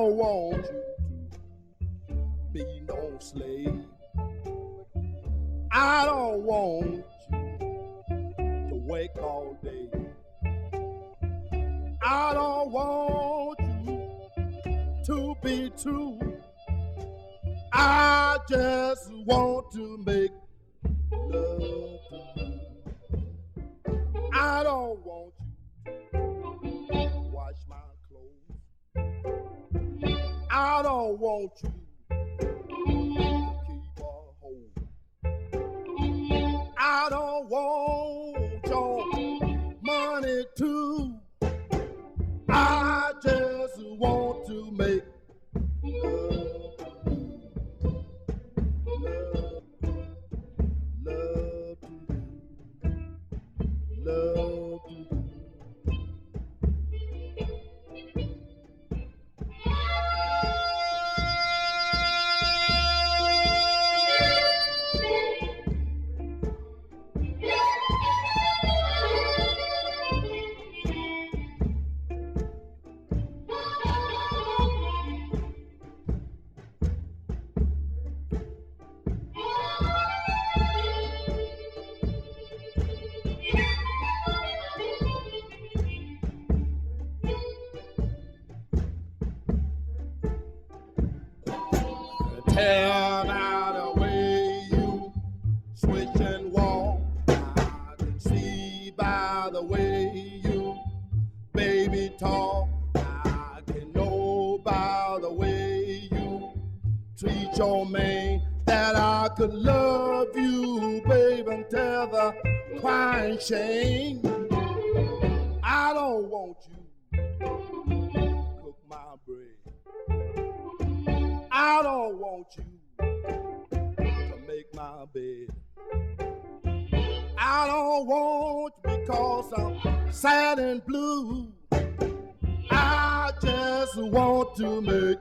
don't want you to be no slave. I don't want you to wake all day. I don't want you to be true. I just want to make love. I don't I don't want you to keep a hold. I don't want your money too. I just want to make love. Love, love. Love Tell by the way you switch and walk. I can see by the way you baby talk. I can know by the way you treat your man that I could love you, baby, until the crying shame. I don't want you cook my bread. I don't want you to make my bed. I don't want you because I'm sad and blue. I just want to make